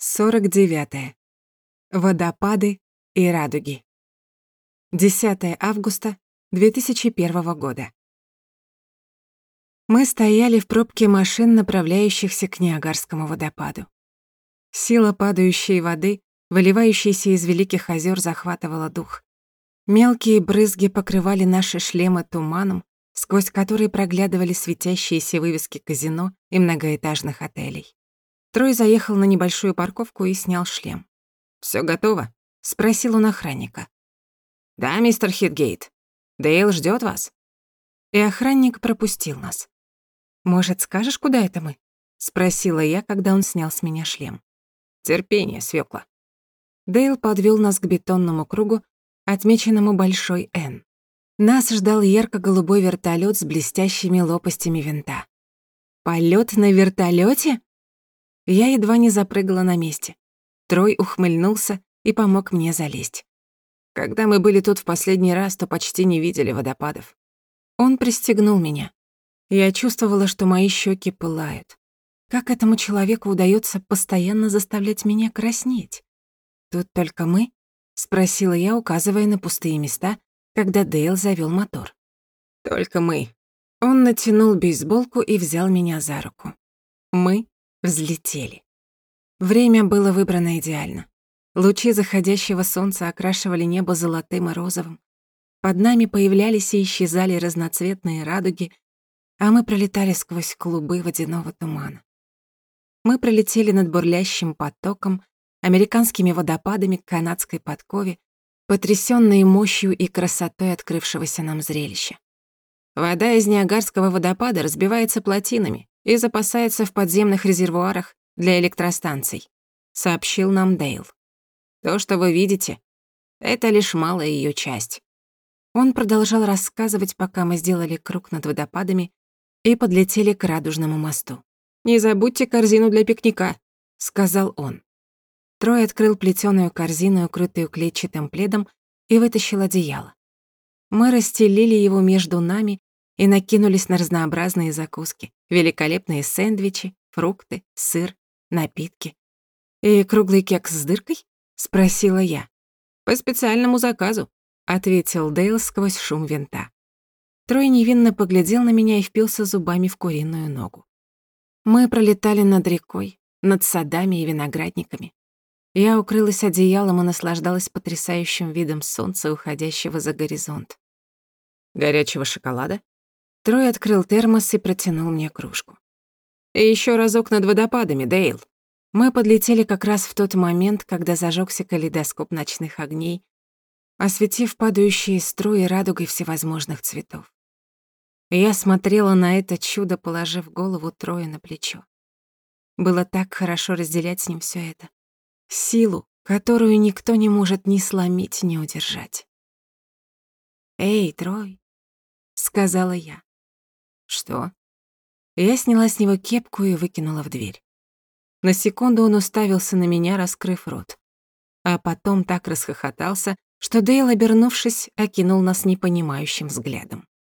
49. Водопады и радуги. 10 августа 2001 года. Мы стояли в пробке машин, направляющихся к Ниагарскому водопаду. Сила падающей воды, выливающейся из великих озер, захватывала дух. Мелкие брызги покрывали наши шлемы туманом, сквозь который проглядывали светящиеся вывески казино и многоэтажных отелей. Трой заехал на небольшую парковку и снял шлем. «Всё готово?» — спросил он охранника. «Да, мистер Хитгейт. Дейл ждёт вас». И охранник пропустил нас. «Может, скажешь, куда это мы?» — спросила я, когда он снял с меня шлем. «Терпение, свёкла». Дейл подвёл нас к бетонному кругу, отмеченному большой «Н». Нас ждал ярко-голубой вертолёт с блестящими лопастями винта. «Полёт на вертолёте?» Я едва не запрыгала на месте. Трой ухмыльнулся и помог мне залезть. Когда мы были тут в последний раз, то почти не видели водопадов. Он пристегнул меня. Я чувствовала, что мои щеки пылают. Как этому человеку удается постоянно заставлять меня краснеть? Тут только мы? спросила я, указывая на пустые места, когда Дейл завёл мотор. Только мы. Он натянул бейсболку и взял меня за руку. Мы взлетели. Время было выбрано идеально. Лучи заходящего солнца окрашивали небо золотым и розовым. Под нами появлялись и исчезали разноцветные радуги, а мы пролетали сквозь клубы водяного тумана. Мы пролетели над бурлящим потоком, американскими водопадами к канадской подкове, потрясённые мощью и красотой открывшегося нам зрелища. Вода из Ниагарского водопада разбивается плотинами, и запасается в подземных резервуарах для электростанций», — сообщил нам Дейл. «То, что вы видите, это лишь малая её часть». Он продолжал рассказывать, пока мы сделали круг над водопадами и подлетели к Радужному мосту. «Не забудьте корзину для пикника», — сказал он. Трой открыл плетёную корзину, укрытую клетчатым пледом, и вытащил одеяло. Мы расстелили его между нами и накинулись на разнообразные закуски, великолепные сэндвичи, фрукты, сыр, напитки. «И круглый кекс с дыркой?» — спросила я. «По специальному заказу», — ответил Дейл сквозь шум винта. Трой невинно поглядел на меня и впился зубами в куриную ногу. Мы пролетали над рекой, над садами и виноградниками. Я укрылась одеялом и наслаждалась потрясающим видом солнца, уходящего за горизонт. «Горячего шоколада?» Трой открыл термос и протянул мне кружку. «И ещё разок над водопадами, Дейл». Мы подлетели как раз в тот момент, когда зажёгся калейдоскоп ночных огней, осветив падающие струи радугой всевозможных цветов. Я смотрела на это чудо, положив голову Троя на плечо. Было так хорошо разделять с ним всё это. Силу, которую никто не может ни сломить, ни удержать. «Эй, Трой», — сказала я. «Что?» Я сняла с него кепку и выкинула в дверь. На секунду он уставился на меня, раскрыв рот. А потом так расхохотался, что Дейл, обернувшись, окинул нас непонимающим взглядом.